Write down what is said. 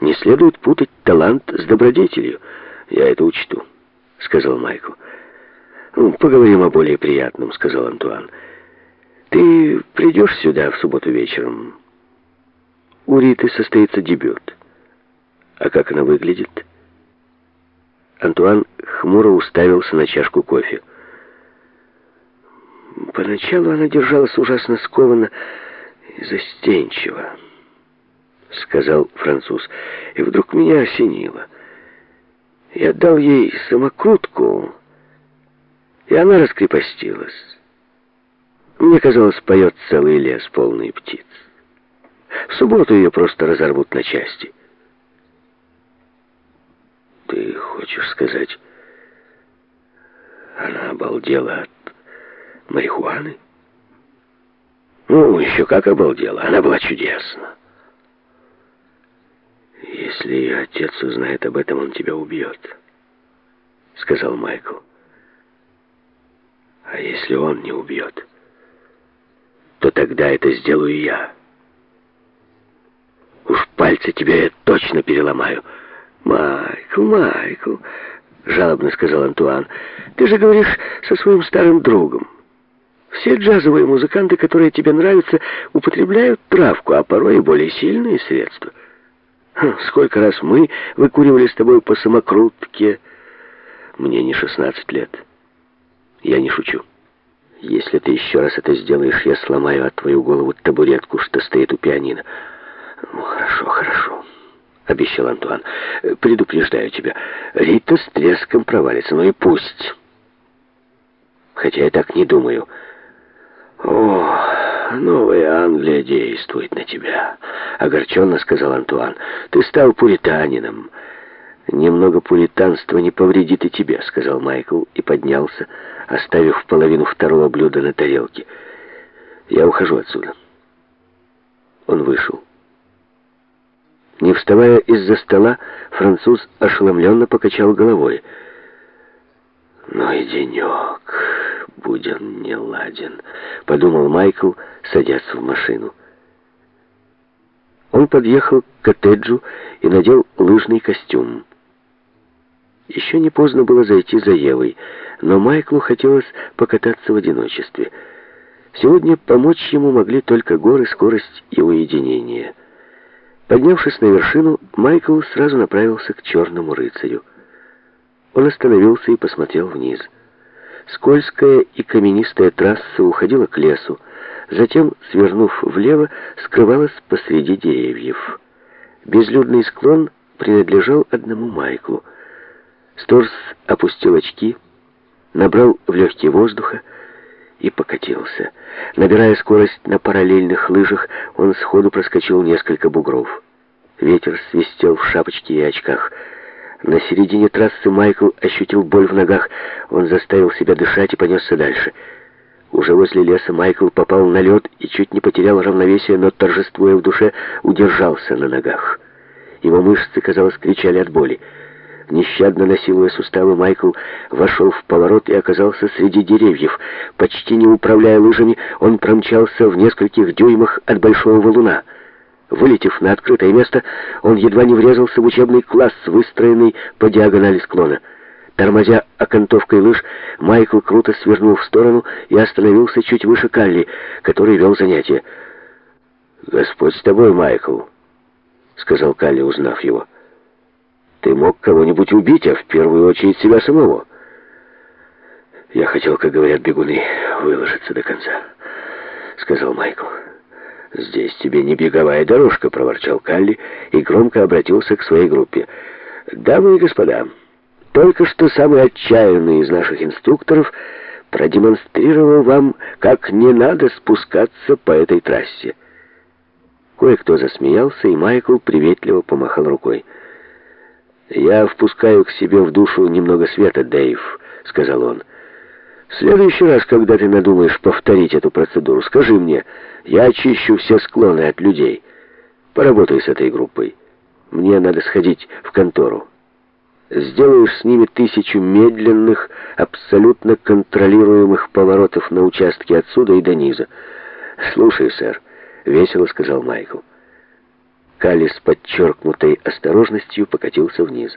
Не следует путать талант с добродетелью. Я это учту, сказал Майкл. «Ну, поговорим о более приятном, сказал Антуан. Ты придешь сюда в субботу вечером? У Риты состоится дебют. А как она выглядит? Антуан хмуро уставился на чашку кофе. Поначалу она держалась ужасно скованно и застенчиво, сказал француз. И вдруг меня осенило. Я дал ей самокрутку, и она раскрепостилась. Мне казалось, поет целый лес, полный птиц. В субботу ее просто разорвут на части. Ты хочешь сказать, она обалдела от марихуаны? Ну, еще как обалдела. Она была чудесна. Если отец узнает об этом, он тебя убьет, сказал Майкл. А если он не убьет, то тогда это сделаю я. Уж пальцы тебе я точно переломаю. Майкл, Майкл, жалобно сказал Антуан, ты же говоришь со своим старым другом. Все джазовые музыканты, которые тебе нравятся, употребляют травку, а порой и более сильные средства. Сколько раз мы выкуривали с тобой по самокрутке. Мне не 16 лет. Я не шучу. Если ты еще раз это сделаешь, я сломаю от твою голову табуретку, что стоит у пианино. Ну, хорошо, хорошо, обещал Антуан. Предупреждаю тебя, Рита с треском провалится, ну и пусть. Хотя я так не думаю. «О, новая Англия действует на тебя», — огорченно сказал Антуан. «Ты стал пуританином». «Немного пуританства не повредит и тебе», — сказал Майкл и поднялся, оставив половину второго блюда на тарелке. «Я ухожу отсюда». Он вышел. Не вставая из-за стола, француз ошеломленно покачал головой. «Ну и денек, будь он не ладен», — подумал Майкл, садясь в машину. Он подъехал к коттеджу и надел лыжный костюм. Еще не поздно было зайти за Евой, но Майклу хотелось покататься в одиночестве. Сегодня помочь ему могли только горы, скорость и уединение. Поднявшись на вершину, Майкл сразу направился к черному рыцарю. Он остановился и посмотрел вниз. Скользкая и каменистая трасса уходила к лесу, затем, свернув влево, скрывалась посреди деревьев. Безлюдный склон принадлежал одному Майклу. Сторс опустил очки, набрал в легкие воздуха и покатился. Набирая скорость на параллельных лыжах, он сходу проскочил несколько бугров. Ветер свистел в шапочке и очках. На середине трассы Майкл ощутил боль в ногах. Он заставил себя дышать и понесся дальше. Уже возле леса Майкл попал на лед и чуть не потерял равновесие, но, торжествуя в душе, удержался на ногах. Его мышцы, казалось, кричали от боли. Нещадно насилуя суставы, Майкл вошел в поворот и оказался среди деревьев. Почти не управляя лыжами, он промчался в нескольких дюймах от большого валуна. Вылетев на открытое место, он едва не врезался в учебный класс, выстроенный по диагонали склона. Тормозя окантовкой лыж, Майкл круто свернул в сторону и остановился чуть выше Калли, который вел занятия. «Господь с тобой, Майкл», — сказал Калли, узнав его. Ты мог кого-нибудь убить, а в первую очередь себя самого. Я хотел, как говорят бегуны, выложиться до конца, сказал Майкл. «Здесь тебе не беговая дорожка», — проворчал Калли и громко обратился к своей группе. «Дамы и господа, только что самый отчаянный из наших инструкторов продемонстрировал вам, как не надо спускаться по этой трассе». Кое-кто засмеялся, и Майкл приветливо помахал рукой. «Я впускаю к себе в душу немного света, Дэйв», — сказал он. «В следующий раз, когда ты надумаешь повторить эту процедуру, скажи мне, я очищу все склоны от людей. Поработай с этой группой. Мне надо сходить в контору. Сделаешь с ними тысячу медленных, абсолютно контролируемых поворотов на участке отсюда и до низа. Слушай, сэр», — весело сказал Майкл. Кали с подчеркнутой осторожностью покатился вниз.